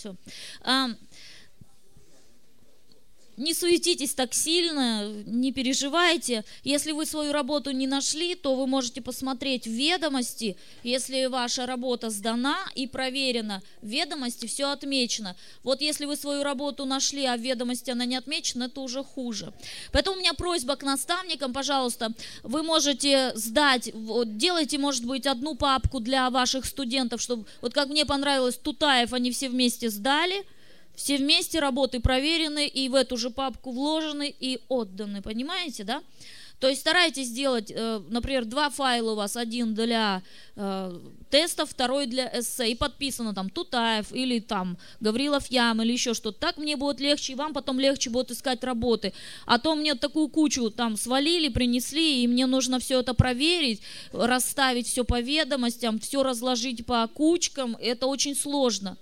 So, не суетитесь так сильно, не переживайте. Если вы свою работу не нашли, то вы можете посмотреть в ведомости. Если ваша работа сдана и проверена, в ведомости все отмечено. Вот если вы свою работу нашли, а в ведомости она не отмечена, это уже хуже. Поэтому у меня просьба к наставникам, пожалуйста, вы можете сдать, вот, делайте, может быть, одну папку для ваших студентов, чтобы, вот как мне понравилось, Тутаев они все вместе сдали – все вместе работы проверены и в эту же папку вложены и отданы, понимаете, да? То есть старайтесь сделать, э, например, два файла у вас, один для э, теста, второй для эссе, и подписано там Тутаев или там Гаврилов Ям или еще что-то. Так мне будет легче, и вам потом легче будет искать работы. А то мне такую кучу там свалили, принесли, и мне нужно все это проверить, расставить все по ведомостям, все разложить по кучкам, это очень сложно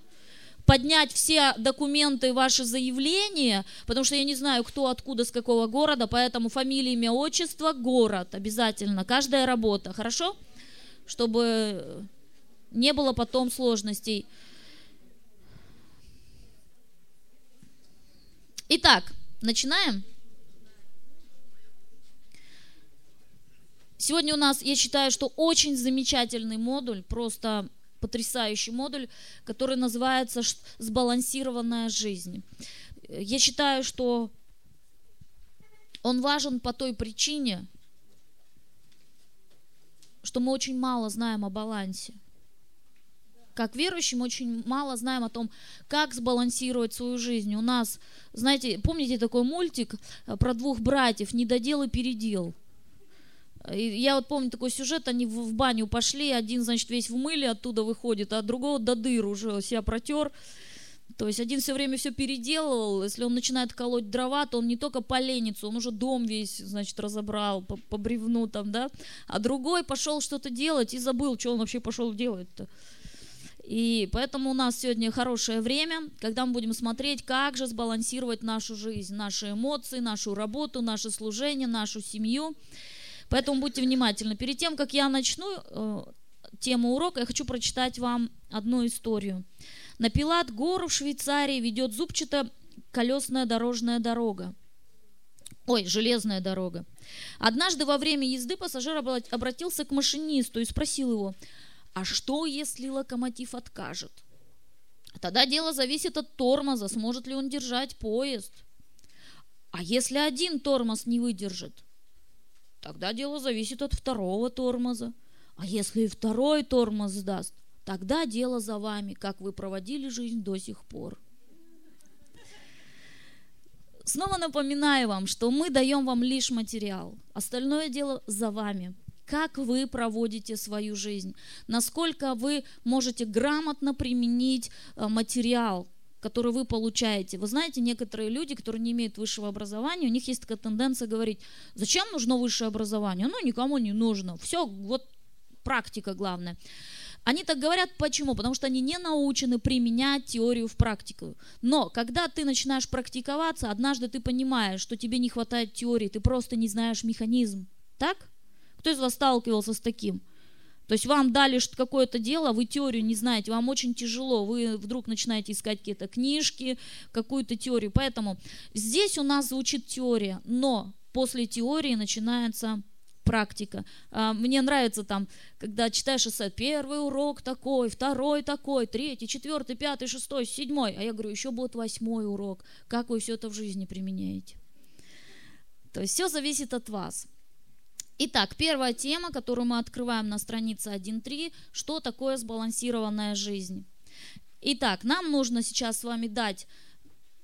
поднять все документы, ваши заявления, потому что я не знаю, кто откуда, с какого города, поэтому фамилия, имя, отчество, город обязательно, каждая работа, хорошо? Чтобы не было потом сложностей. Итак, начинаем. Сегодня у нас, я считаю, что очень замечательный модуль, просто потрясающий модуль, который называется «Сбалансированная жизнь». Э, я считаю, что он важен по той причине, что мы очень мало знаем о балансе. Как верующим очень мало знаем о том, как сбалансировать свою жизнь. У нас, знаете, помните такой мультик э, про двух братьев «Недодел и передел»? я вот помню такой сюжет, они в, в баню пошли, один, значит, весь в мыле оттуда выходит, а другого до дыр уже себя протер. То есть один все время все переделывал, если он начинает колоть дрова, то он не только поленится, он уже дом весь, значит, разобрал по, по бревну там, да, а другой пошел что-то делать и забыл, что он вообще пошел делать-то. И поэтому у нас сегодня хорошее время, когда мы будем смотреть, как же сбалансировать нашу жизнь, наши эмоции, нашу работу, наше служение, нашу семью. Поэтому будьте внимательны. Перед тем, как я начну э, тему урока, я хочу прочитать вам одну историю. На Пилат гору в Швейцарии ведет зубчато колесная дорожная дорога. Ой, железная дорога. Однажды во время езды пассажир обратился к машинисту и спросил его, а что, если локомотив откажет? Тогда дело зависит от тормоза, сможет ли он держать поезд. А если один тормоз не выдержит – Тогда дело зависит от второго тормоза. А если и второй тормоз сдаст, тогда дело за вами, как вы проводили жизнь до сих пор. Снова напоминаю вам, что мы даем вам лишь материал. Остальное дело за вами. Как вы проводите свою жизнь? Насколько вы можете грамотно применить э, материал, которые вы получаете. Вы знаете, некоторые люди, которые не имеют высшего образования, у них есть такая тенденция говорить, зачем нужно высшее образование? Ну, никому не нужно. Все, вот практика главная. Они так говорят, почему? Потому что они не научены применять теорию в практику. Но когда ты начинаешь практиковаться, однажды ты понимаешь, что тебе не хватает теории, ты просто не знаешь механизм. Так? Кто из вас сталкивался с таким? То есть вам дали какое-то дело, вы теорию не знаете, вам очень тяжело, вы вдруг начинаете искать какие-то книжки, какую-то теорию. Поэтому здесь у нас звучит теория, но после теории начинается практика. А, мне нравится там, когда читаешь эссе, первый урок такой, второй такой, третий, четвертый, пятый, шестой, седьмой. А я говорю, еще будет восьмой урок. Как вы все это в жизни применяете? То есть все зависит от вас. Итак, первая тема, которую мы открываем на странице 1.3, что такое сбалансированная жизнь. Итак, нам нужно сейчас с вами дать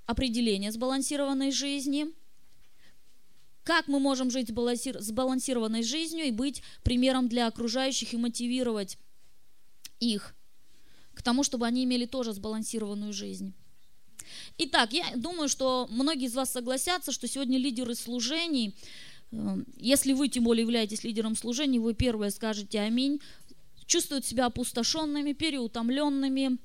определение сбалансированной жизни, как мы можем жить сбалансированной жизнью и быть примером для окружающих и мотивировать их к тому, чтобы они имели тоже сбалансированную жизнь. Итак, я думаю, что многие из вас согласятся, что сегодня лидеры служений – Эм, если вы, тем более, являетесь лидером служения, вы первое скажете «Аминь», чувствуют себя опустошенными, переутомленными,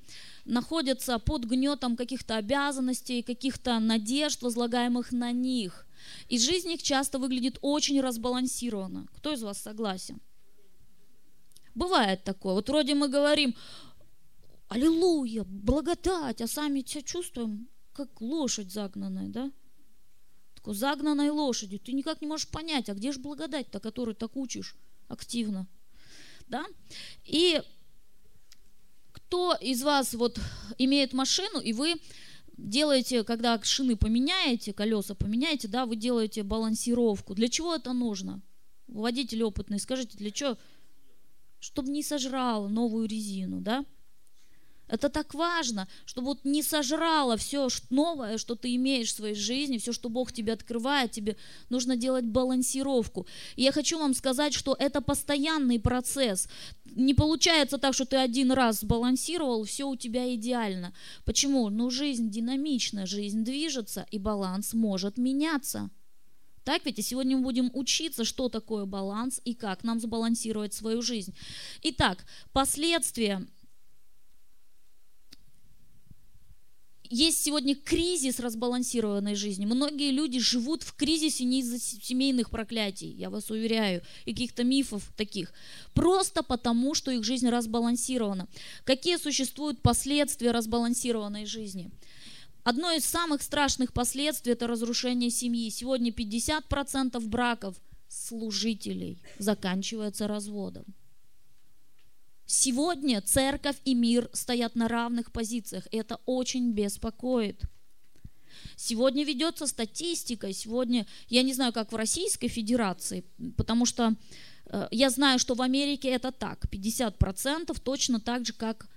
находятся под гнетом каких-то обязанностей, каких-то надежд, возлагаемых на них. И жизнь их часто выглядит очень разбалансированно. Кто из вас согласен? Бывает такое. Вот вроде мы говорим «Аллилуйя, благодать», а сами себя чувствуем как лошадь загнанная, да? загнанной лошади. Ты никак не можешь понять, а где же благодать-то, которую так учишь активно. Да? И кто из вас вот имеет машину, и вы делаете, когда шины поменяете, колеса поменяете, да, вы делаете балансировку. Для чего это нужно? Водитель опытный, скажите, для чего? Чтобы не сожрал новую резину, да? Это так важно, чтобы вот не сожрало все новое, что ты имеешь в своей жизни, все, что Бог тебе открывает, тебе нужно делать балансировку. И я хочу вам сказать, что это постоянный процесс. Не получается так, что ты один раз сбалансировал, все у тебя идеально. Почему? Ну, жизнь динамична, жизнь движется, и баланс может меняться. Так ведь и сегодня мы будем учиться, что такое баланс и как нам сбалансировать свою жизнь. Итак, последствия есть сегодня кризис разбалансированной жизни. Многие люди живут в кризисе не из-за семейных проклятий, я вас уверяю, и каких-то мифов таких. Просто потому, что их жизнь разбалансирована. Какие существуют последствия разбалансированной жизни? Одно из самых страшных последствий – это разрушение семьи. Сегодня 50% браков служителей заканчивается разводом. Сегодня церковь и мир стоят на равных позициях, и это очень беспокоит. Сегодня ведется статистика, сегодня, я не знаю, как в Российской Федерации, потому что э, я знаю, что в Америке это так, 50% точно так же, как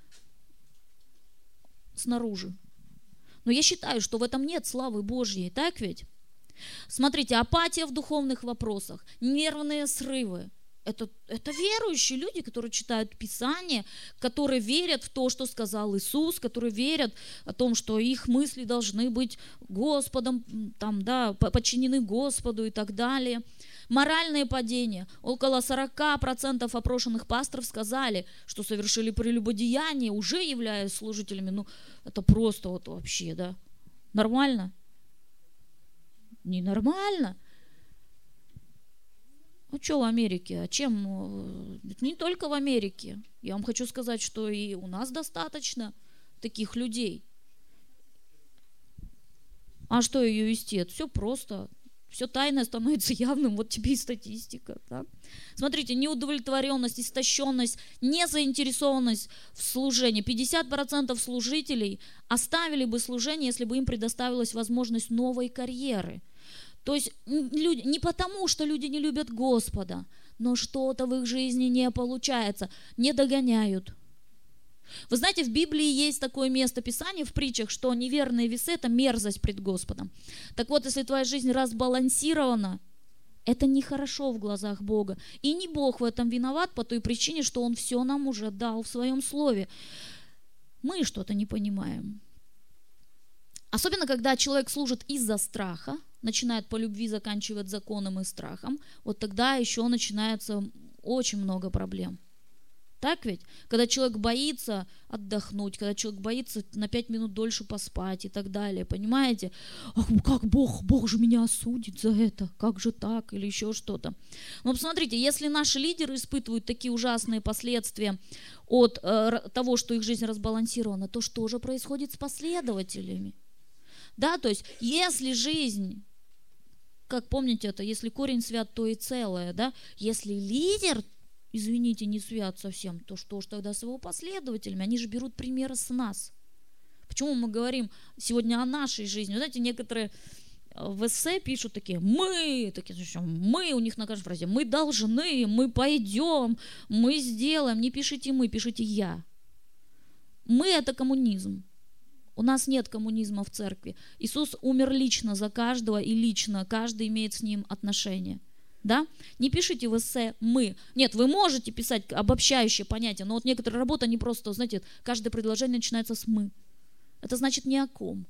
снаружи. Но я считаю, что в этом нет славы Божьей, так ведь? Смотрите, апатия в духовных вопросах, нервные срывы – это, это верующие люди, которые читают Писание, которые верят в то, что сказал Иисус, которые верят о том, что их мысли должны быть Господом, там, да, подчинены Господу и так далее. Моральное падение. Около 40% опрошенных пасторов сказали, что совершили прелюбодеяние, уже являясь служителями. Ну, это просто вот вообще, да. Нормально? Ненормально. нормально ну что в Америке? А чем? Ну, не только в Америке. Я вам хочу сказать, что и у нас достаточно таких людей. А что ее вести? Это все просто. Все тайное становится явным, вот тебе и статистика. Да? Смотрите, неудовлетворенность, истощенность, незаинтересованность в служении. 50% служителей оставили бы служение, если бы им предоставилась возможность новой карьеры – то есть люди, не потому, что люди не любят Господа, но что-то в их жизни не получается, не догоняют. Вы знаете, в Библии есть такое место Писания в притчах, что неверные весы – это мерзость пред Господом. Так вот, если твоя жизнь разбалансирована, это нехорошо в глазах Бога. И не Бог в этом виноват по той причине, что Он все нам уже дал в Своем Слове. Мы что-то не понимаем. Особенно, когда человек служит из-за страха – начинает по любви заканчивать законом и страхом, вот тогда еще начинается очень много проблем. Так ведь? Когда человек боится отдохнуть, когда человек боится на пять минут дольше поспать и так далее, понимаете? Ах, как Бог, Бог же меня осудит за это, как же так или еще что-то. Но ну, посмотрите, если наши лидеры испытывают такие ужасные последствия от э, того, что их жизнь разбалансирована, то что же происходит с последователями? Да, то есть если жизнь как помните это, если корень свят, то и целое, да? Если лидер, извините, не свят совсем, то что ж тогда с его последователями? Они же берут примеры с нас. Почему мы говорим сегодня о нашей жизни? Вы знаете, некоторые э, в эссе пишут такие «мы», такие, «мы», у них на каждой фразе «мы должны», «мы пойдем», «мы сделаем». Не пишите «мы», пишите «я». «Мы» — это коммунизм. У нас нет коммунизма в церкви. Иисус умер лично за каждого и лично каждый имеет с ним отношение. Да? Не пишите в эссе «мы». Нет, вы можете писать обобщающее понятие, но вот некоторая работа не просто, знаете, каждое предложение начинается с «мы». Это значит ни о ком.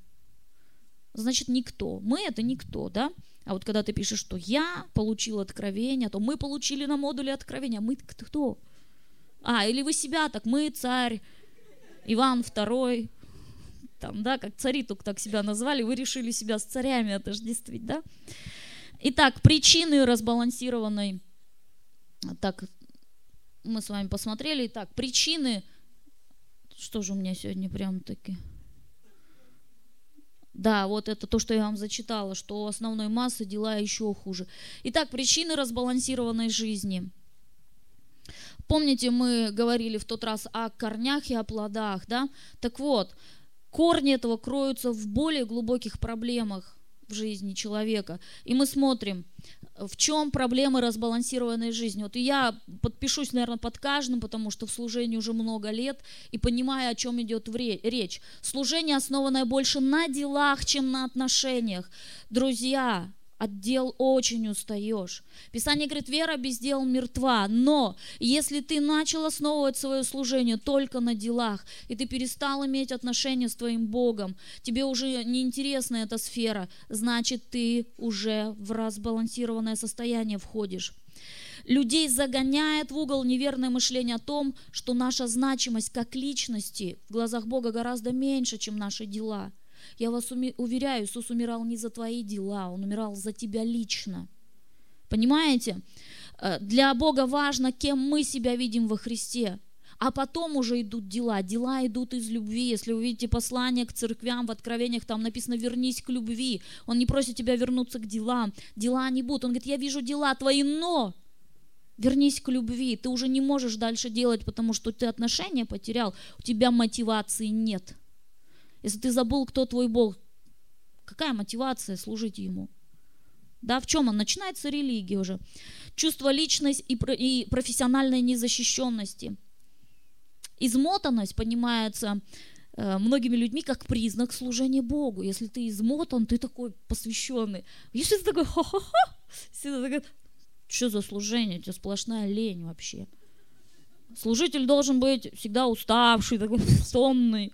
Значит, никто. «Мы» — это никто, да? А вот когда ты пишешь, что «я получил откровение», то «мы получили на модуле откровение, «мы» кто? А, или вы себя так, «мы царь», Иван второй, там, да, как цари только так себя назвали, вы решили себя с царями отождествить, да? Итак, причины разбалансированной, так, мы с вами посмотрели, итак, причины, что же у меня сегодня прям таки... Да, вот это то, что я вам зачитала, что у основной массы дела еще хуже. Итак, причины разбалансированной жизни. Помните, мы говорили в тот раз о корнях и о плодах, да? Так вот, корни этого кроются в более глубоких проблемах в жизни человека. И мы смотрим, в чем проблемы разбалансированной жизни. Вот я подпишусь, наверное, под каждым, потому что в служении уже много лет, и понимаю, о чем идет речь. Служение, основанное больше на делах, чем на отношениях. Друзья, отдел очень устаешь. Писание говорит, вера без дел мертва, но если ты начал основывать свое служение только на делах, и ты перестал иметь отношения с твоим Богом, тебе уже не интересна эта сфера, значит, ты уже в разбалансированное состояние входишь. Людей загоняет в угол неверное мышление о том, что наша значимость как личности в глазах Бога гораздо меньше, чем наши дела – я вас уверяю, Иисус умирал не за твои дела, Он умирал за тебя лично. Понимаете? Э, для Бога важно, кем мы себя видим во Христе. А потом уже идут дела. Дела идут из любви. Если вы видите послание к церквям в Откровениях, там написано «вернись к любви». Он не просит тебя вернуться к делам. Дела не будут. Он говорит, я вижу дела твои, но вернись к любви. Ты уже не можешь дальше делать, потому что ты отношения потерял, у тебя мотивации нет. Если ты забыл, кто твой Бог, какая мотивация служить Ему? Да, в чем он? Начинается религия уже. Чувство личности и, профессиональной незащищенности. Измотанность понимается э, многими людьми как признак служения Богу. Если ты измотан, ты такой посвященный. Если ты такой ха-ха-ха, всегда такой, что за служение, у тебя сплошная лень вообще. Служитель должен быть всегда уставший, такой сонный.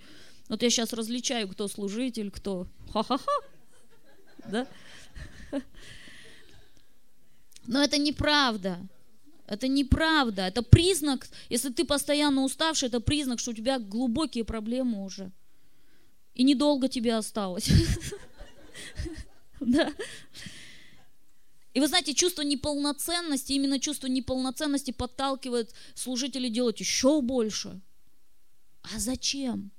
Но ну, вот я сейчас различаю, кто служитель, кто ха-ха-ха. Да? Но это неправда. Это неправда. Это признак, если ты постоянно уставший, это признак, что у тебя глубокие проблемы уже. И недолго тебе осталось. Да. И вы знаете, чувство неполноценности, именно чувство неполноценности подталкивает служителей делать еще больше. А зачем?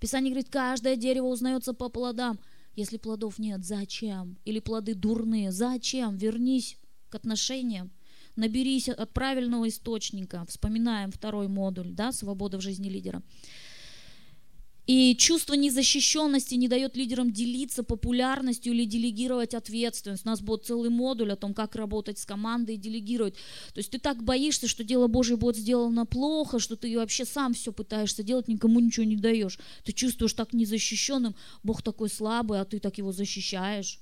Писание говорит, каждое дерево узнается по плодам. Если плодов нет, зачем? Или плоды дурные, зачем? Вернись к отношениям. Наберись от правильного источника. Вспоминаем второй модуль, да, свобода в жизни лидера. И чувство незащищенности не дает лидерам делиться популярностью или делегировать ответственность. У нас будет целый модуль о том, как работать с командой и делегировать. То есть ты так боишься, что дело Божье будет сделано плохо, что ты вообще сам все пытаешься делать, никому ничего не даешь. Ты чувствуешь так незащищенным, Бог такой слабый, а ты так его защищаешь.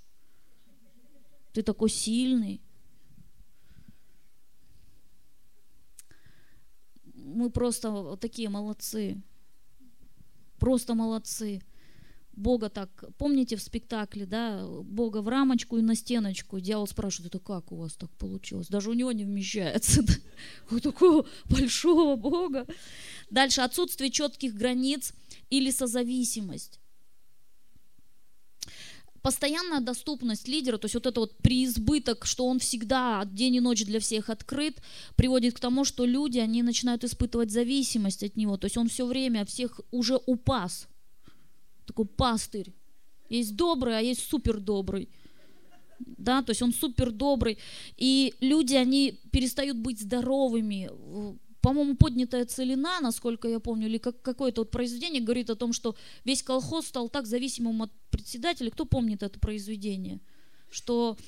Ты такой сильный. Мы просто такие молодцы просто молодцы. Бога так, помните в спектакле, да, Бога в рамочку и на стеночку. Дьявол спрашивает, это как у вас так получилось? Даже у него не вмещается. Да? У такого большого Бога. Дальше отсутствие четких границ или созависимость постоянная доступность лидера, то есть вот это вот преизбыток, что он всегда день и ночь для всех открыт, приводит к тому, что люди, они начинают испытывать зависимость от него, то есть он все время всех уже упас, такой пастырь. Есть добрый, а есть супер добрый. Да, то есть он супер добрый. И люди, они перестают быть здоровыми, по-моему, поднятая целина, насколько я помню, или как, какое-то вот произведение говорит о том, что весь колхоз стал так зависимым от председателя. Кто помнит это произведение? Что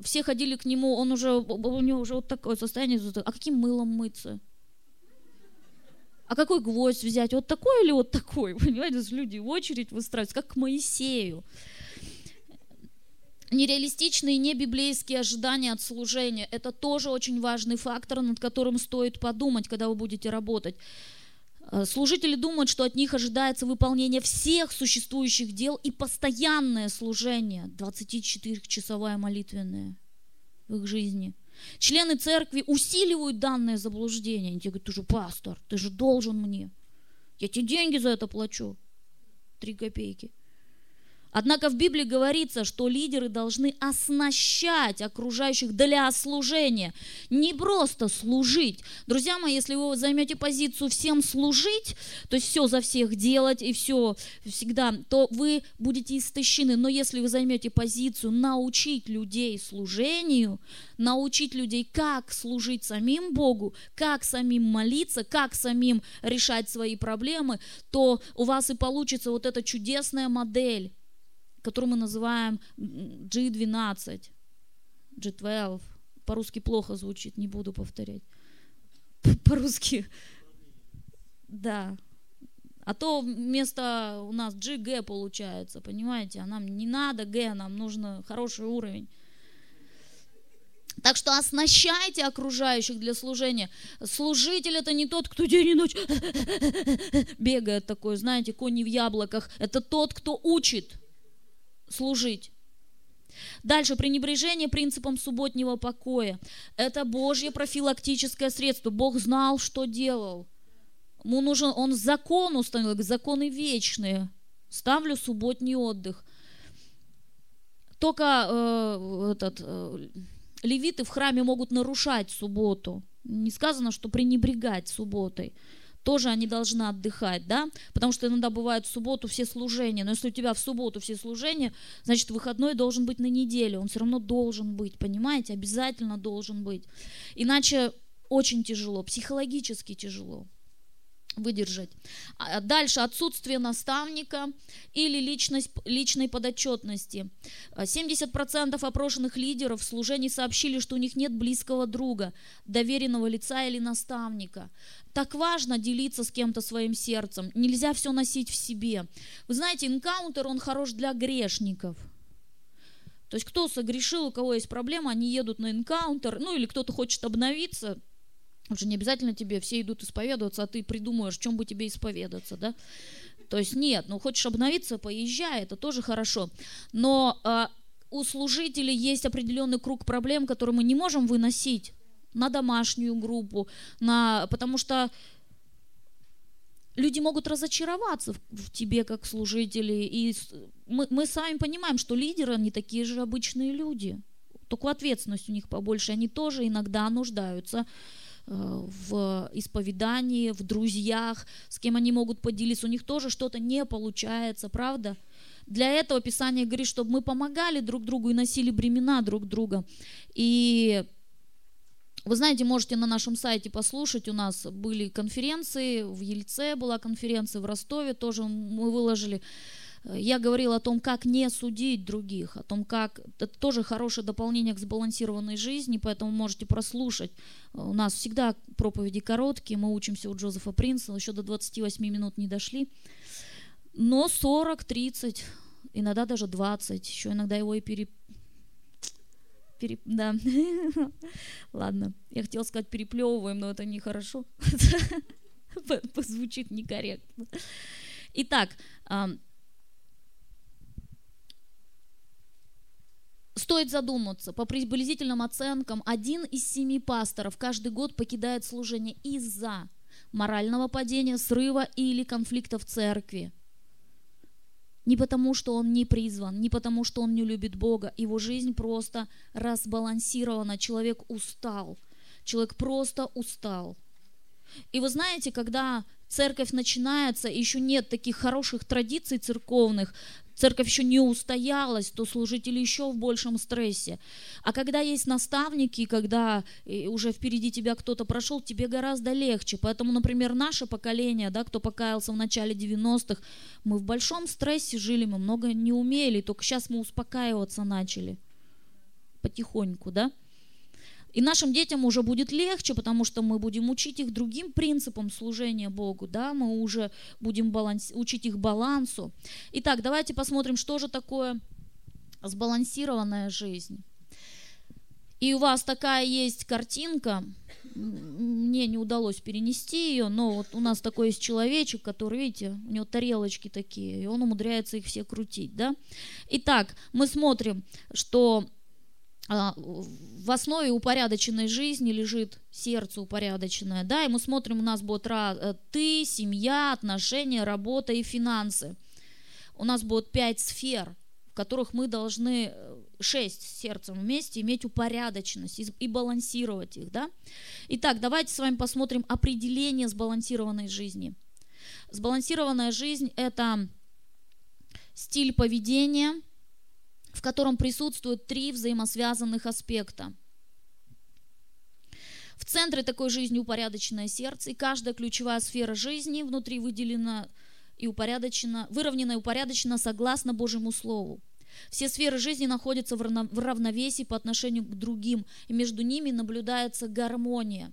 все ходили к нему, он уже, у него уже вот такое состояние, а каким мылом мыться? А какой гвоздь взять? Вот такой или вот такой? Понимаете, люди в очередь выстраиваются, как к Моисею нереалистичные, не библейские ожидания от служения. Это тоже очень важный фактор, над которым стоит подумать, когда вы будете работать. Э, служители думают, что от них ожидается выполнение всех существующих дел и постоянное служение, 24-часовая молитвенная в их жизни. Члены церкви усиливают данное заблуждение. Они говорят, ты же пастор, ты же должен мне. Я тебе деньги за это плачу. Три копейки – Однако в Библии говорится, что лидеры должны оснащать окружающих для служения, не просто служить. Друзья мои, если вы займете позицию всем служить, то есть все за всех делать и все всегда, то вы будете истощены. Но если вы займете позицию научить людей служению, научить людей, как служить самим Богу, как самим молиться, как самим решать свои проблемы, то у вас и получится вот эта чудесная модель которую мы называем G12, G12, по-русски плохо звучит, не буду повторять, по-русски, да, а то вместо у нас GG получается, понимаете, а нам не надо G, нам нужно хороший уровень. Так что оснащайте окружающих для служения. Служитель это не тот, кто день и ночь бегает такой, знаете, кони в яблоках. Это тот, кто учит служить. Дальше пренебрежение принципом субботнего покоя. Это Божье профилактическое средство. Бог знал, что делал. Ему нужен, он закон установил, законы вечные. Ставлю субботний отдых. Только э, этот, э, левиты в храме могут нарушать субботу. Не сказано, что пренебрегать субботой тоже они должны отдыхать, да, потому что иногда бывает в субботу все служения, но если у тебя в субботу все служения, значит, выходной должен быть на неделю, он все равно должен быть, понимаете, обязательно должен быть, иначе очень тяжело, психологически тяжело выдержать. А, а дальше отсутствие наставника или личность, личной подотчетности. 70% а, опрошенных лидеров в служении сообщили, что у них нет близкого друга, доверенного лица или наставника. Так важно делиться с кем-то своим сердцем. Нельзя все носить в себе. Вы знаете, инкаунтер, он хорош для грешников – то есть кто согрешил, у кого есть проблема, они едут на инкаунтер. ну или кто-то хочет обновиться, уже не обязательно тебе все идут исповедоваться, а ты придумаешь, чем бы тебе исповедаться, да? То есть нет, ну хочешь обновиться, поезжай, это тоже хорошо. Но э, у служителей есть определенный круг проблем, которые мы не можем выносить на домашнюю группу, на, потому что люди могут разочароваться в, в тебе как служители. И мы, мы сами понимаем, что лидеры, они такие же обычные люди, только ответственность у них побольше, они тоже иногда нуждаются в Э, в исповедании, в друзьях, с кем они могут поделиться. У них тоже что-то не получается, правда? Для этого Писание говорит, чтобы мы помогали друг другу и носили бремена друг друга. И вы знаете, можете на нашем сайте послушать, у нас были конференции, в Ельце была конференция, в Ростове тоже мы выложили Э, я говорила о том, как не судить других, о том, как... Это тоже хорошее дополнение к сбалансированной жизни, поэтому можете прослушать. Э, у нас всегда проповеди короткие, мы учимся у Джозефа Принца, еще до 28 минут не дошли. Но 40, 30, иногда даже 20, еще иногда его и пере... Пере... Да. Ладно, я хотела сказать переплевываем, но это нехорошо. позвучит некорректно. Итак, Стоит задуматься, по приблизительным оценкам, один из семи пасторов каждый год покидает служение из-за морального падения, срыва или конфликта в церкви. Не потому, что он не призван, не потому, что он не любит Бога. Его жизнь просто разбалансирована. Человек устал. Человек просто устал. И вы знаете, когда церковь начинается, еще нет таких хороших традиций церковных, церковь еще не устоялась, то служители еще в большем стрессе. А когда есть наставники, когда э, уже впереди тебя кто-то прошел, тебе гораздо легче. Поэтому, например, наше поколение, да, кто покаялся в начале 90-х, мы в большом стрессе жили, мы много не умели, только сейчас мы успокаиваться начали потихоньку, да? И нашим детям уже будет легче, потому что мы будем учить их другим принципам служения Богу, да, мы уже будем баланс, учить их балансу. Итак, давайте посмотрим, что же такое сбалансированная жизнь. И у вас такая есть картинка, мне не удалось перенести ее, но вот у нас такой есть человечек, который, видите, у него тарелочки такие, и он умудряется их все крутить, да? Итак, мы смотрим, что а, в основе упорядоченной жизни лежит сердце упорядоченное, да, и мы смотрим, у нас будет э, ты, семья, отношения, работа и финансы. У нас будет пять сфер, в которых мы должны э, шесть с сердцем вместе иметь упорядоченность и, и балансировать их, да. Итак, давайте с вами посмотрим определение сбалансированной жизни. Сбалансированная жизнь – это стиль поведения – в котором присутствуют три взаимосвязанных аспекта. В центре такой жизни упорядоченное сердце, и каждая ключевая сфера жизни внутри выделена и упорядочена, выровнена и упорядочена согласно Божьему Слову. Все сферы жизни находятся в равновесии по отношению к другим, и между ними наблюдается гармония.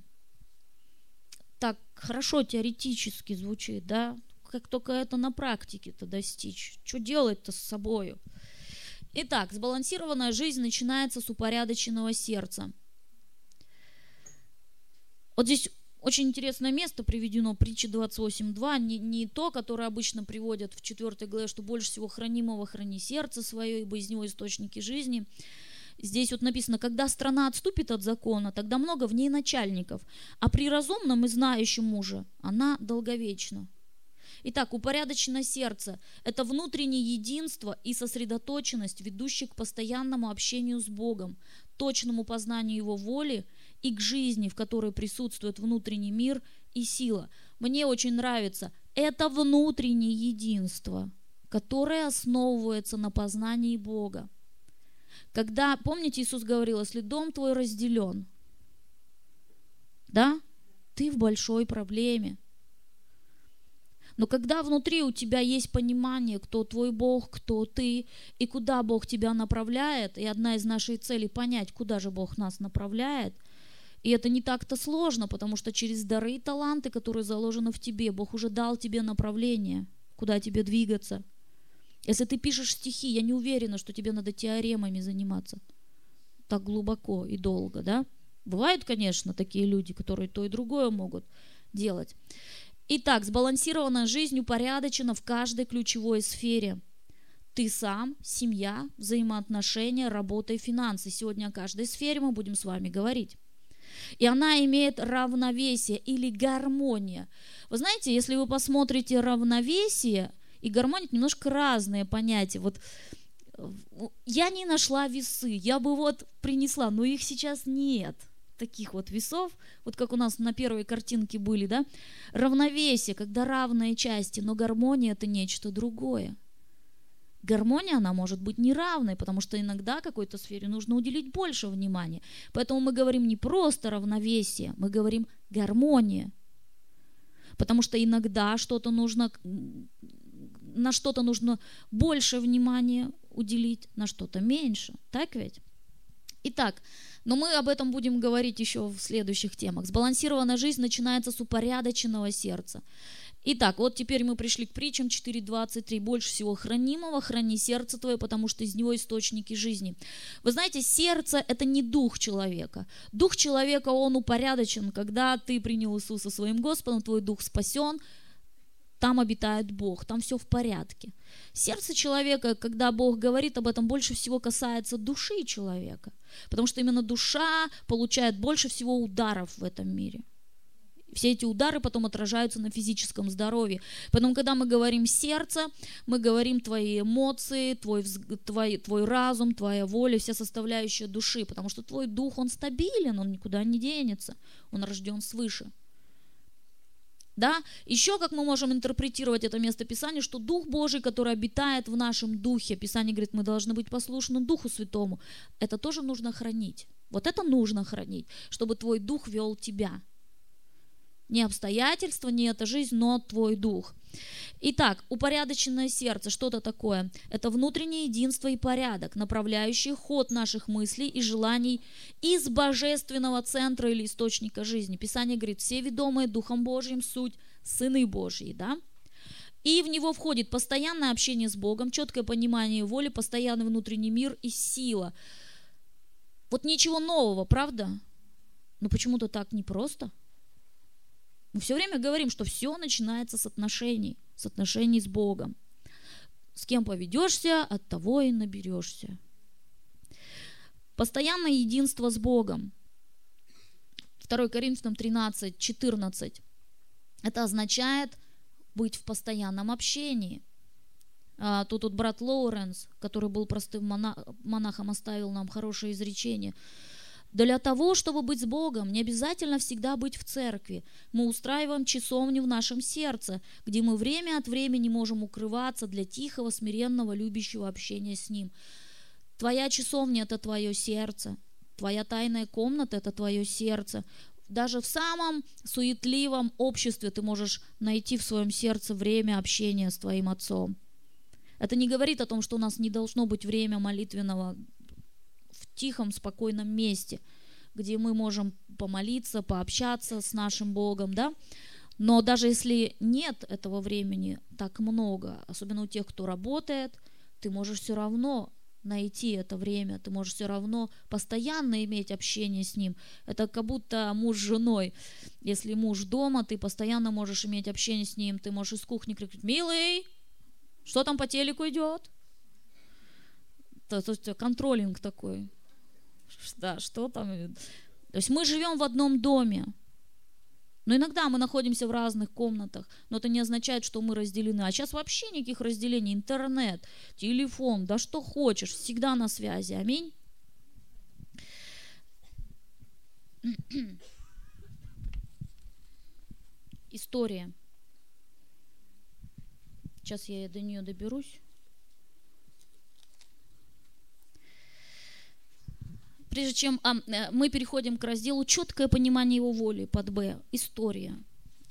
Так хорошо теоретически звучит, да? Как только это на практике-то достичь? Что делать-то с собою? Итак, сбалансированная жизнь начинается с упорядоченного сердца. Вот здесь очень интересное место приведено притча 28.2, не, не то, которое обычно приводят в 4 главе, что больше всего хранимого храни сердце свое, ибо из него источники жизни. Здесь вот написано, когда страна отступит от закона, тогда много в ней начальников, а при разумном и знающем мужа она долговечна. Итак, упорядоченное сердце – это внутреннее единство и сосредоточенность, ведущие к постоянному общению с Богом, точному познанию Его воли и к жизни, в которой присутствует внутренний мир и сила. Мне очень нравится это внутреннее единство, которое основывается на познании Бога. Когда, помните, Иисус говорил, если дом твой разделен, да, ты в большой проблеме – но когда внутри у тебя есть понимание, кто твой Бог, кто ты и куда Бог тебя направляет, и одна из нашей целей понять, куда же Бог нас направляет, и это не так-то сложно, потому что через дары и таланты, которые заложены в тебе, Бог уже дал тебе направление, куда тебе двигаться. Если ты пишешь стихи, я не уверена, что тебе надо теоремами заниматься так глубоко и долго, да? Бывают, конечно, такие люди, которые то и другое могут делать. Итак, сбалансированная жизнь упорядочена в каждой ключевой сфере. Ты сам, семья, взаимоотношения, работа и финансы. Сегодня о каждой сфере мы будем с вами говорить. И она имеет равновесие или гармония. Вы знаете, если вы посмотрите равновесие и гармония, это немножко разные понятия. Вот э, я не нашла весы, я бы вот принесла, но их сейчас нет – таких вот весов, вот как у нас на первой картинке были, да, равновесие, когда равные части, но гармония это нечто другое. Гармония, она может быть неравной, потому что иногда какой-то сфере нужно уделить больше внимания. Поэтому мы говорим не просто равновесие, мы говорим гармония. Потому что иногда что-то нужно, на что-то нужно больше внимания уделить, на что-то меньше. Так ведь? Итак, но мы об этом будем говорить еще в следующих темах. Сбалансированная жизнь начинается с упорядоченного сердца. Итак, вот теперь мы пришли к притчам 4.23. Больше всего хранимого храни сердце твое, потому что из него источники жизни. Вы знаете, сердце – это не дух человека. Дух человека, он упорядочен. Когда ты принял Иисуса своим Господом, твой дух спасен – там обитает Бог, там все в порядке. Сердце человека, когда Бог говорит об этом, больше всего касается души человека, потому что именно душа получает больше всего ударов в этом мире. Все эти удары потом отражаются на физическом здоровье. Поэтому, когда мы говорим сердце, мы говорим твои эмоции, твой, твой, твой разум, твоя воля, все составляющие души, потому что твой дух, он стабилен, он никуда не денется, он рожден свыше. Да? Еще как мы можем интерпретировать это место Писания, что Дух Божий, который обитает в нашем Духе, Писание говорит, мы должны быть послушны Духу Святому, это тоже нужно хранить. Вот это нужно хранить, чтобы твой Дух вел тебя – не обстоятельства, не эта жизнь, но твой дух. Итак, упорядоченное сердце, что-то такое. Это внутреннее единство и порядок, направляющий ход наших мыслей и желаний из божественного центра или источника жизни. Писание говорит, все ведомые Духом Божьим суть сыны Божьи, да? И в него входит постоянное общение с Богом, четкое понимание воли, постоянный внутренний мир и сила. Вот ничего нового, правда? Но почему-то так непросто. просто все время говорим, что все начинается с отношений, с отношений с Богом. С кем поведешься, от того и наберешься. Постоянное единство с Богом. 2 Коринфянам 13, 14. Это означает быть в постоянном общении. А, тут вот брат Лоуренс, который был простым монахом, оставил нам хорошее изречение – для того, чтобы быть с Богом, не обязательно всегда быть в церкви. Мы устраиваем часовню в нашем сердце, где мы время от времени можем укрываться для тихого, смиренного, любящего общения с Ним. Твоя часовня – это твое сердце. Твоя тайная комната – это твое сердце. Даже в самом суетливом обществе ты можешь найти в своем сердце время общения с твоим отцом. Это не говорит о том, что у нас не должно быть время молитвенного тихом, спокойном месте, где мы можем помолиться, пообщаться с нашим Богом, да. Но даже если нет этого времени так много, особенно у тех, кто работает, ты можешь все равно найти это время, ты можешь все равно постоянно иметь общение с ним. Это как будто муж с женой. Если муж дома, ты постоянно можешь иметь общение с ним, ты можешь из кухни крикнуть «Милый, что там по телеку идет?» То, то есть контролинг такой да, что там. Э, то есть мы живем в одном доме. Но иногда мы находимся в разных комнатах, но это не означает, что мы разделены. А сейчас вообще никаких разделений. Интернет, телефон, да что хочешь, всегда на связи. Аминь. История. Сейчас я до нее доберусь. прежде чем а, э, мы переходим к разделу «Четкое понимание его воли» под «Б» – «История»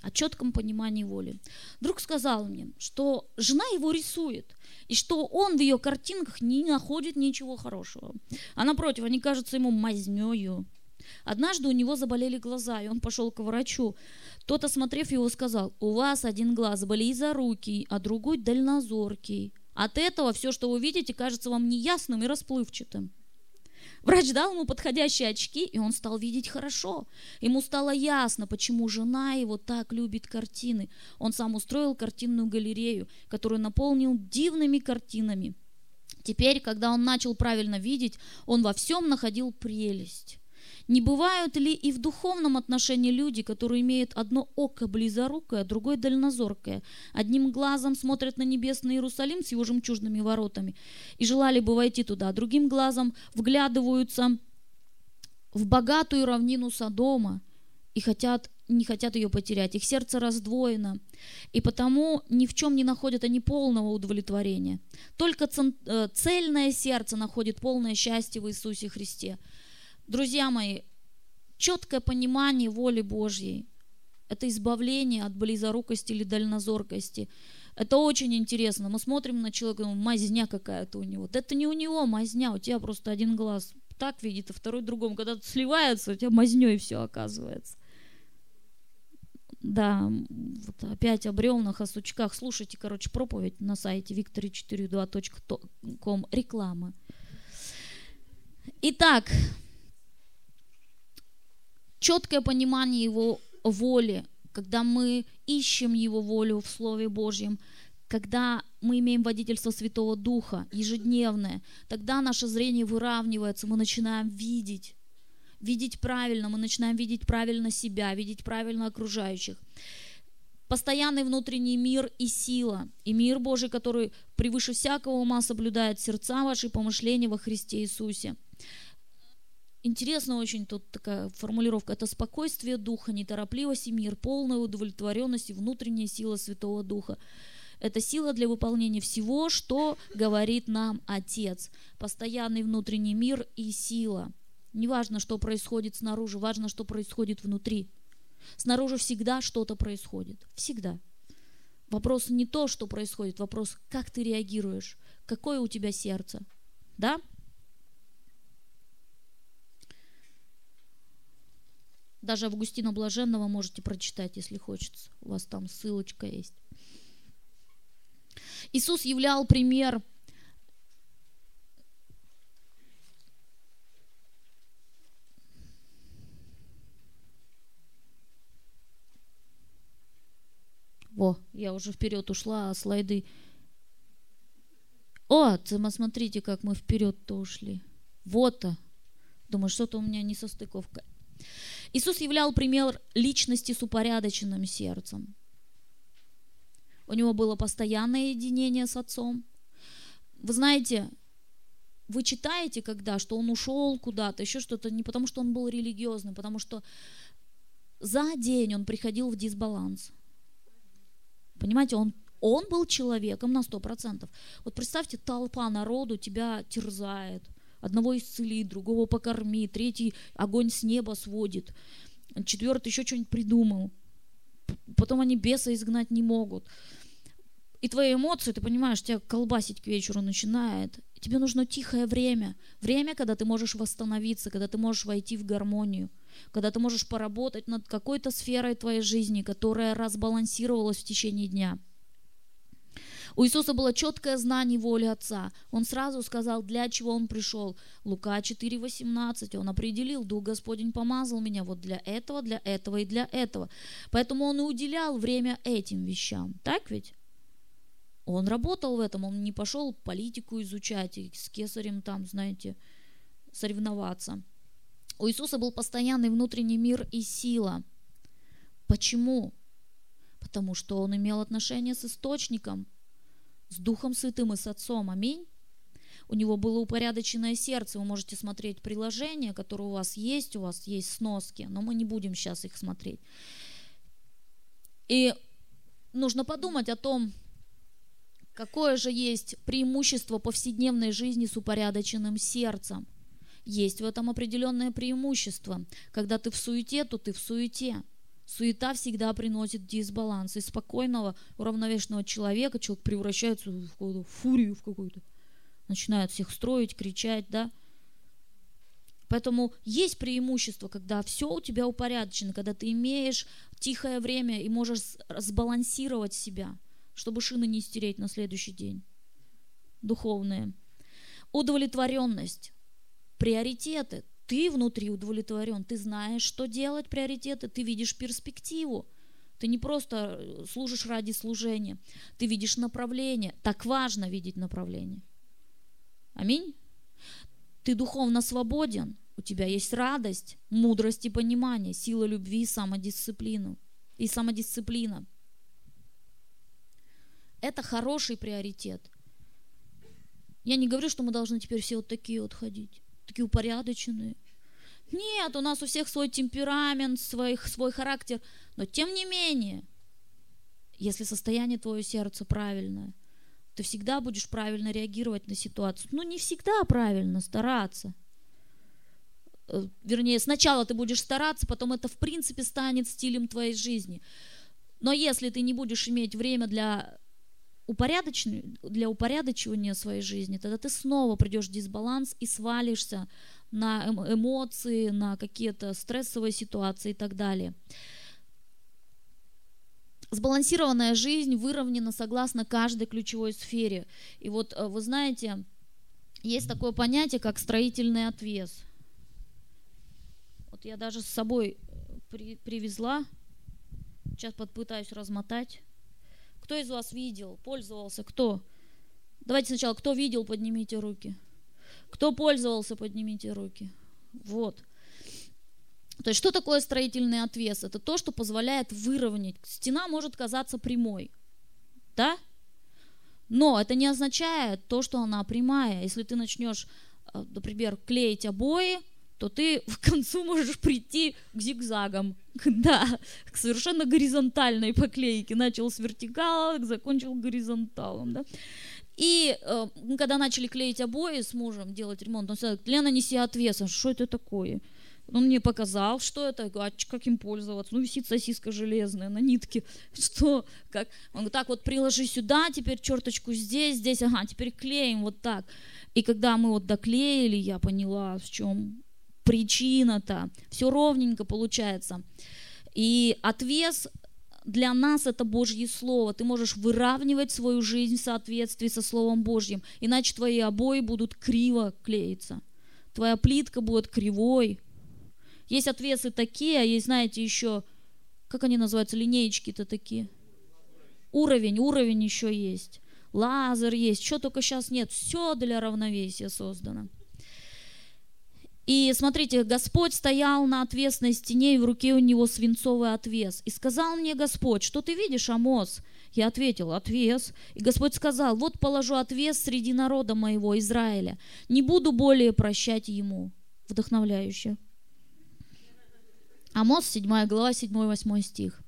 о четком понимании воли. Друг сказал мне, что жена его рисует, и что он в ее картинках не находит ничего хорошего. А напротив, они кажутся ему мазнёю. Однажды у него заболели глаза, и он пошел к врачу. Тот, осмотрев его, сказал, «У вас один глаз болит из-за руки, а другой дальнозоркий. От этого все, что вы видите, кажется вам неясным и расплывчатым. Врач дал ему подходящие очки, и он стал видеть хорошо. Ему стало ясно, почему жена его так любит картины. Он сам устроил картинную галерею, которую наполнил дивными картинами. Теперь, когда он начал правильно видеть, он во всем находил прелесть. Не бывают ли и в духовном отношении люди, которые имеют одно око близорукое, а другое дальнозоркое, одним глазом смотрят на небесный Иерусалим с его жемчужными воротами и желали бы войти туда, а другим глазом вглядываются в богатую равнину Содома и хотят не хотят ее потерять, их сердце раздвоено, и потому ни в чем не находят они полного удовлетворения. Только э, цельное сердце находит полное счастье в Иисусе Христе – Друзья мои, четкое понимание воли Божьей – это избавление от близорукости или дальнозоркости. Это очень интересно. Мы смотрим на человека, думаем, мазня какая-то у него. Да это не у него мазня, у тебя просто один глаз так видит, а второй другом. Когда сливается, у тебя мазней все оказывается. Да, вот опять о бревнах, о сучках. Слушайте, короче, проповедь на сайте victory4.com. Реклама. Итак, четкое понимание Его воли, когда мы ищем Его волю в Слове Божьем, когда мы имеем водительство Святого Духа ежедневное, тогда наше зрение выравнивается, мы начинаем видеть, видеть правильно, мы начинаем видеть правильно себя, видеть правильно окружающих. Постоянный внутренний мир и сила, и мир Божий, который превыше всякого ума соблюдает сердца ваши помышления во Христе Иисусе – Интересно очень тут такая формулировка. Это спокойствие духа, неторопливость и мир, полная удовлетворенность и внутренняя сила Святого Духа. Это сила для выполнения всего, что говорит нам Отец. Постоянный внутренний мир и сила. Не важно, что происходит снаружи, важно, что происходит внутри. Снаружи всегда что-то происходит. Всегда. Вопрос не то, что происходит, вопрос, как ты реагируешь, какое у тебя сердце. Да? Даже Августина Блаженного можете прочитать, если хочется. У вас там ссылочка есть. Иисус являл пример Во, я уже вперед ушла, а слайды... О, смотрите, как мы вперед-то ушли. Вот-то. Думаю, что-то у меня не состыковка. Иисус являл пример личности с упорядоченным сердцем. У него было постоянное единение с Отцом. Вы знаете, вы читаете когда, что он ушел куда-то, еще что-то, не потому что он был религиозным, потому что за день он приходил в дисбаланс. Понимаете, он, он был человеком на 100%. Вот представьте, толпа народу тебя терзает – одного исцелит, другого покорми, третий огонь с неба сводит, четвертый еще что-нибудь придумал. Потом они беса изгнать не могут. И твои эмоции, ты понимаешь, тебя колбасить к вечеру начинает. Тебе нужно тихое время. Время, когда ты можешь восстановиться, когда ты можешь войти в гармонию, когда ты можешь поработать над какой-то сферой твоей жизни, которая разбалансировалась в течение дня – у Иисуса было четкое знание воли Отца. Он сразу сказал, для чего Он пришел. Лука 4,18. Он определил, Дух Господень помазал меня вот для этого, для этого и для этого. Поэтому Он и уделял время этим вещам. Так ведь? Он работал в этом, он не пошел политику изучать и с кесарем там, знаете, соревноваться. У Иисуса был постоянный внутренний мир и сила. Почему? Потому что он имел отношение с источником – с Духом Святым и с Отцом. Аминь. У него было упорядоченное сердце. Вы можете смотреть приложение, которое у вас есть, у вас есть сноски, но мы не будем сейчас их смотреть. И нужно подумать о том, какое же есть преимущество повседневной жизни с упорядоченным сердцем. Есть в этом определенное преимущество. Когда ты в суете, то ты в суете – Суета всегда приносит дисбаланс. Из спокойного, уравновешенного человека человек превращается в какую-то фурию в какую-то. Начинает всех строить, кричать, да? Поэтому есть преимущество, когда все у тебя упорядочено, когда ты имеешь тихое время и можешь сбалансировать себя – чтобы шины не стереть на следующий день. Духовные. Удовлетворенность. Приоритеты. ты внутри удовлетворен, ты знаешь, что делать, приоритеты, ты видишь перспективу. Ты не просто э, служишь ради служения, ты видишь направление. Так важно видеть направление. Аминь. Ты духовно свободен, у тебя есть радость, мудрость и понимание, сила любви и самодисциплину. И самодисциплина. Это хороший приоритет. Я не говорю, что мы должны теперь все вот такие вот ходить такие упорядоченные. Нет, у нас у всех свой темперамент, свой, свой характер. Но тем не менее, если состояние твоего сердца правильное, ты всегда будешь правильно реагировать на ситуацию. Ну, не всегда правильно стараться. Э, вернее, сначала ты будешь стараться, потом это в принципе станет стилем твоей жизни. Но если ты не будешь иметь время для упорядочению, для упорядочивания своей жизни, тогда ты снова придешь в дисбаланс и свалишься на эмоции, на какие-то стрессовые ситуации и так далее. Сбалансированная жизнь выровнена согласно каждой ключевой сфере. И вот э, вы знаете, есть такое понятие, как строительный отвес. Вот я даже с собой э, при, привезла. Сейчас попытаюсь размотать. Кто из вас видел, пользовался, кто? Давайте сначала, кто видел, поднимите руки. Кто пользовался, поднимите руки. Вот. То есть что такое строительный отвес? Это то, что позволяет выровнять. Стена может казаться прямой, да? Но это не означает то, что она прямая. Если ты начнешь, э, например, клеить обои, то ты в концу можешь прийти к зигзагам, да, к совершенно горизонтальной поклейке. Начал с вертикала, закончил горизонталом, да. И э, когда начали клеить обои с мужем, делать ремонт, он сказал, Лена, неси отвес. Что это такое? Он мне показал, что это, а как им пользоваться. Ну, висит сосиска железная на нитке. Что, как? Он говорит, так вот причина-то, все ровненько получается. И отвес для нас это Божье Слово. Ты можешь выравнивать свою жизнь в соответствии со Словом Божьим, иначе твои обои будут криво клеиться. Твоя плитка будет кривой. Есть отвесы такие, а есть, знаете, еще, как они называются, линеечки-то такие. Уровень, уровень еще есть. Лазер есть, что только сейчас нет. Все для равновесия создано. И смотрите, Господь стоял на отвесной стене, и в руке у него свинцовый отвес. И сказал мне Господь, что ты видишь, Амос? Я ответил, отвес. И Господь сказал, вот положу отвес среди народа моего, Израиля. Не буду более прощать ему. Вдохновляюще. Амос, 7 глава, 7-8 стих.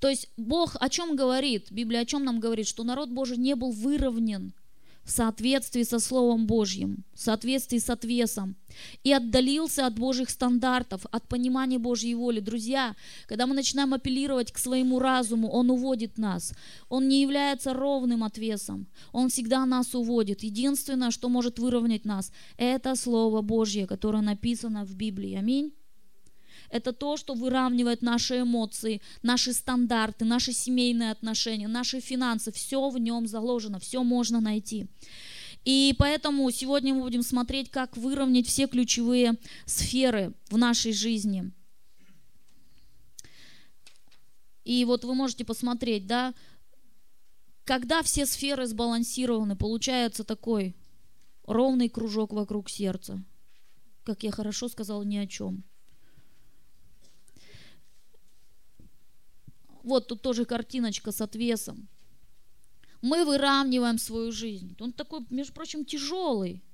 То есть Бог о чем говорит? Библия о чем нам говорит? Что народ Божий не был выровнен – в соответствии со Словом Божьим, в соответствии с отвесом. И отдалился от Божьих стандартов, от понимания Божьей воли. Друзья, когда мы начинаем апеллировать к своему разуму, он уводит нас. Он не является ровным отвесом. Он всегда нас уводит. Единственное, что может выровнять нас, это Слово Божье, которое написано в Библии. Аминь это то, что выравнивает наши эмоции, наши стандарты, наши семейные отношения, наши финансы. Все в нем заложено, все можно найти. И поэтому сегодня мы будем смотреть, как выровнять все ключевые сферы в нашей жизни. И вот вы можете посмотреть, да, когда все сферы сбалансированы, получается такой ровный кружок вокруг сердца. Как я хорошо сказал, ни о чем. Вот тут тоже картиночка с отвесом. Мы выравниваем свою жизнь. Он такой, между прочим, тяжелый.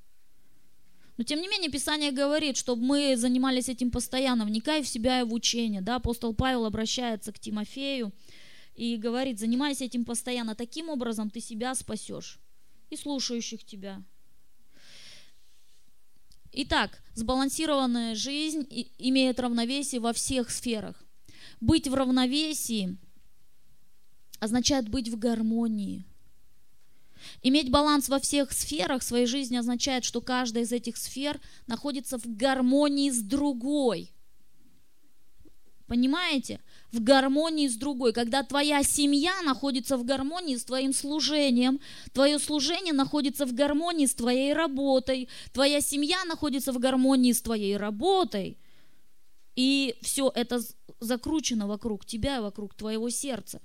Но тем не менее, Писание говорит, чтобы мы занимались этим постоянно, вникая в себя и в учение. Да? Апостол Павел обращается к Тимофею и говорит, занимайся этим постоянно, таким образом ты себя спасешь и слушающих тебя. Итак, сбалансированная жизнь имеет равновесие во всех сферах. Быть в равновесии означает быть в гармонии. Иметь баланс во всех сферах своей жизни означает, что каждая из этих сфер находится в гармонии с другой. Понимаете? В гармонии с другой. Когда твоя семья находится в гармонии с твоим служением, твое служение находится в гармонии с твоей работой, твоя семья находится в гармонии с твоей работой – и все это закручено вокруг тебя, вокруг твоего сердца.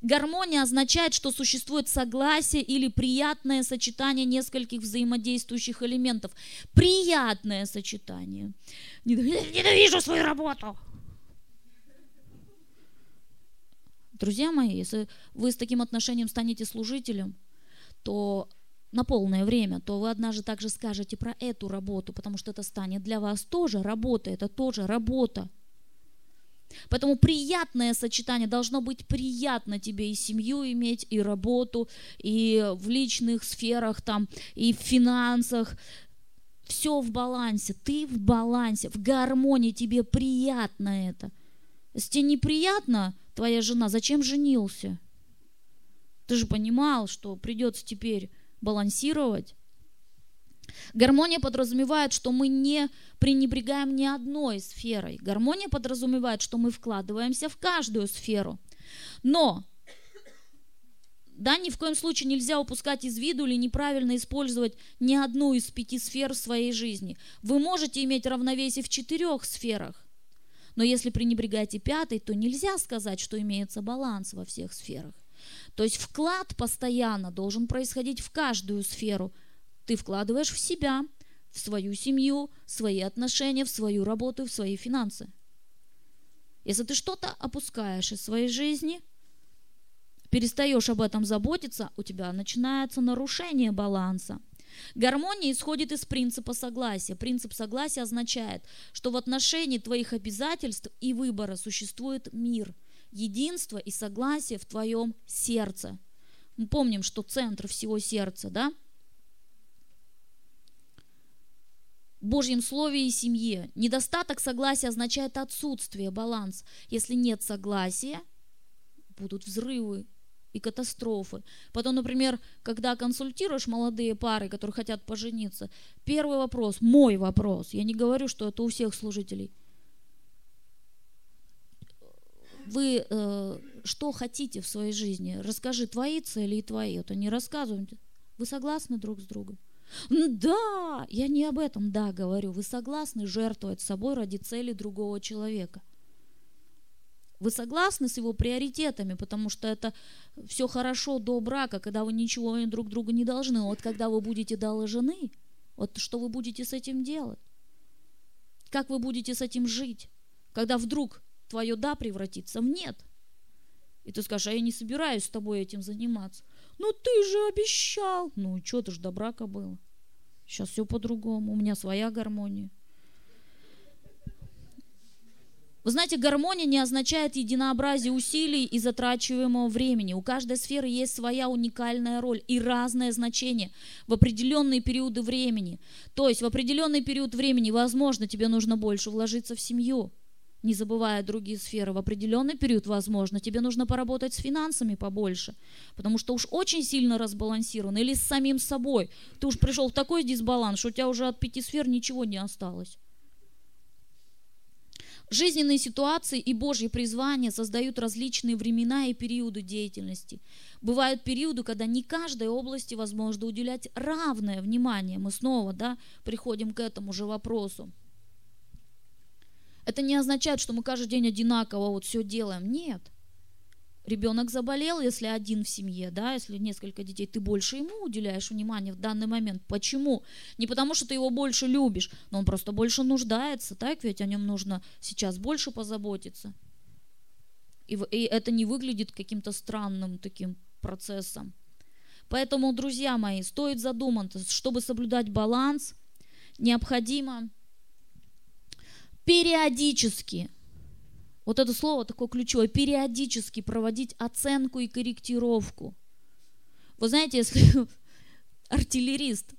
Гармония означает, что существует согласие или приятное сочетание нескольких взаимодействующих элементов. Приятное сочетание. Ненавижу свою работу. Друзья мои, если вы с таким отношением станете служителем, то на полное время, то вы однажды также скажете про эту работу, потому что это станет для вас тоже работа, это тоже работа. Поэтому приятное сочетание должно быть приятно тебе и семью иметь, и работу, и в личных сферах, там, и в финансах. Все в балансе, ты в балансе, в гармонии, тебе приятно это. Если тебе неприятно, твоя жена, зачем женился? Ты же понимал, что придется теперь балансировать. Гармония подразумевает, что мы не пренебрегаем ни одной сферой. Гармония подразумевает, что мы вкладываемся в каждую сферу. Но да, ни в коем случае нельзя упускать из виду или неправильно использовать ни одну из пяти сфер в своей жизни. Вы можете иметь равновесие в четырех сферах, но если пренебрегаете пятой, то нельзя сказать, что имеется баланс во всех сферах. То есть вклад постоянно должен происходить в каждую сферу. Ты вкладываешь в себя, в свою семью, в свои отношения, в свою работу, в свои финансы. Если ты что-то опускаешь из своей жизни, перестаешь об этом заботиться, у тебя начинается нарушение баланса. Гармония исходит из принципа согласия. Принцип согласия означает, что в отношении твоих обязательств и выбора существует мир – единство и согласие в твоем сердце. Мы помним, что центр всего сердца, да? В Божьем Слове и семье. Недостаток согласия означает отсутствие баланс. Если нет согласия, будут взрывы и катастрофы. Потом, например, когда консультируешь молодые пары, которые хотят пожениться, первый вопрос, мой вопрос, я не говорю, что это у всех служителей, вы э, что хотите в своей жизни? Расскажи, твои цели и твои. Вот они рассказывают. Вы согласны друг с другом? Ну да, я не об этом да говорю. Вы согласны жертвовать собой ради цели другого человека? Вы согласны с его приоритетами, потому что это все хорошо до брака, когда вы ничего друг другу не должны. Вот когда вы будете должны, вот что вы будете с этим делать? Как вы будете с этим жить? Когда вдруг твое «да» превратится в «нет». И ты скажешь, а я не собираюсь с тобой этим заниматься. Ну ты же обещал. Ну что ты ж до брака было. Сейчас все по-другому. У меня своя гармония. Вы знаете, гармония не означает единообразие усилий и затрачиваемого времени. У каждой сферы есть своя уникальная роль и разное значение в определенные периоды времени. То есть в определенный период времени, возможно, тебе нужно больше вложиться в семью – не забывая другие сферы, в определенный период, возможно, тебе нужно поработать с финансами побольше, потому что уж очень сильно разбалансирован, или с самим собой. Ты уж пришел в такой дисбаланс, что у тебя уже от пяти сфер ничего не осталось. Жизненные ситуации и Божьи призвания создают различные времена и периоды деятельности. Бывают периоды, когда не каждой области возможно уделять равное внимание. Мы снова да, приходим к этому же вопросу. Это не означает, что мы каждый день одинаково вот все делаем. Нет. Ребенок заболел, если один в семье, да, если несколько детей, ты больше ему уделяешь внимание в данный момент. Почему? Не потому, что ты его больше любишь, но он просто больше нуждается, так ведь о нем нужно сейчас больше позаботиться. И, и это не выглядит каким-то странным таким процессом. Поэтому, друзья мои, стоит задуматься, чтобы соблюдать баланс, необходимо периодически, вот это слово такое ключевое, периодически проводить оценку и корректировку. Вы знаете, если артиллерист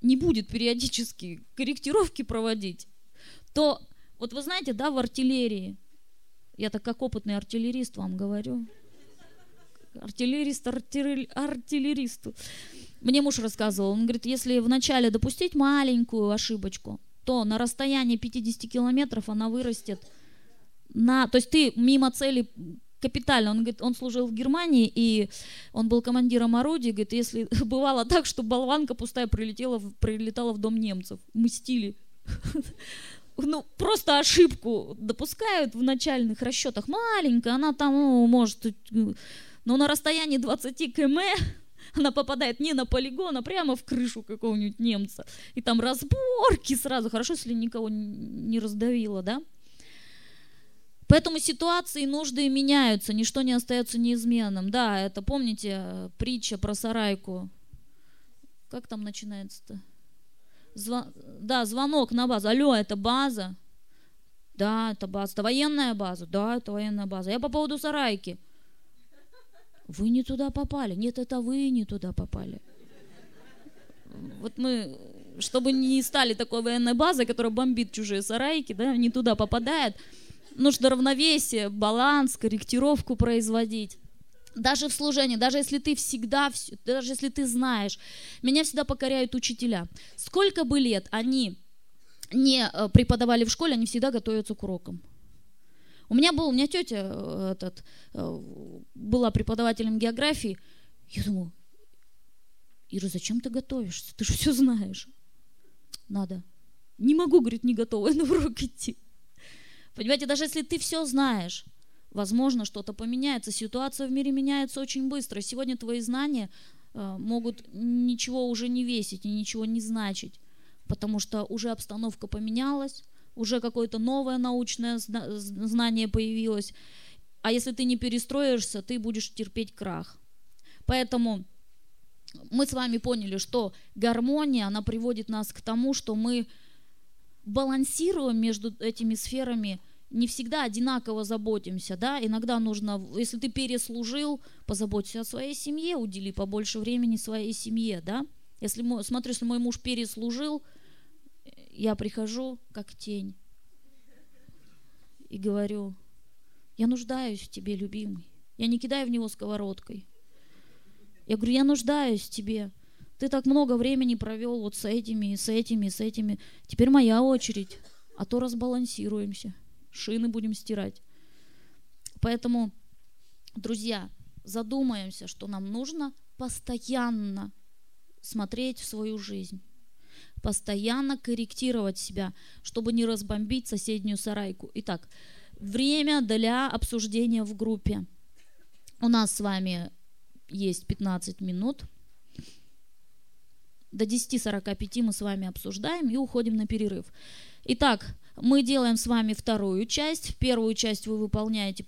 не будет периодически корректировки проводить, то вот вы знаете, да, в артиллерии, я так как опытный артиллерист вам говорю, артиллерист, артиллер, артиллеристу, мне муж рассказывал, он говорит, если вначале допустить маленькую ошибочку – то на расстоянии 50 километров она вырастет на... То есть ты мимо цели капитально. Он говорит, он служил в Германии, и он был командиром орудий. Говорит, если бывало так, что болванка пустая прилетела, прилетала в дом немцев. Мстили. Ну, просто ошибку допускают в начальных расчетах. Маленькая, она там, ну, может, но на расстоянии 20 км она попадает не на полигон, а прямо в крышу какого-нибудь немца. И там разборки сразу. Хорошо, если никого не раздавило, да? Поэтому ситуации и нужды меняются, ничто не остается неизменным. Да, это, помните, притча про сарайку. Как там начинается-то? Зво... Да, звонок на базу. Алло, это база? Да, это база. Это военная база? Да, это военная база. Я по поводу сарайки вы не туда попали. Нет, это вы не туда попали. Вот мы, чтобы не стали такой военной базой, которая бомбит чужие сарайки, да, не туда попадает, нужно равновесие, баланс, корректировку производить даже в служении, даже если ты всегда, даже если ты знаешь, меня всегда покоряют учителя. Сколько бы лет они не э, преподавали в школе, они всегда готовятся к урокам. У меня был, у меня тетя э, этот, э, была преподавателем географии. Я думаю, Ира, зачем ты готовишься? Ты же все знаешь. Надо. Не могу, говорит, не готова на урок идти. Понимаете, даже если ты все знаешь, возможно, что-то поменяется. Ситуация в мире меняется очень быстро. Сегодня твои знания э, могут ничего уже не весить и ничего не значить, потому что уже обстановка поменялась, уже какое-то новое научное знание появилось. А если ты не перестроишься, ты будешь терпеть крах. Поэтому мы с вами поняли, что гармония, она приводит нас к тому, что мы балансируем между этими сферами, не всегда одинаково заботимся, да, иногда нужно, если ты переслужил, позаботься о своей семье, удели побольше времени своей семье, да, если, смотри, если мой муж переслужил – я прихожу как тень и говорю, я нуждаюсь в тебе, любимый. Я не кидаю в него сковородкой. Я говорю, я нуждаюсь в тебе. Ты так много времени провел вот с этими, с этими, с этими. Теперь моя очередь. А то разбалансируемся. Шины будем стирать. Поэтому, друзья, задумаемся, что нам нужно постоянно смотреть в свою жизнь постоянно корректировать себя, чтобы не разбомбить соседнюю сарайку. Итак, время для обсуждения в группе. У нас с вами есть 15 минут. До 10.45 мы с вами обсуждаем и уходим на перерыв. Итак, мы делаем с вами вторую часть. В первую часть вы выполняете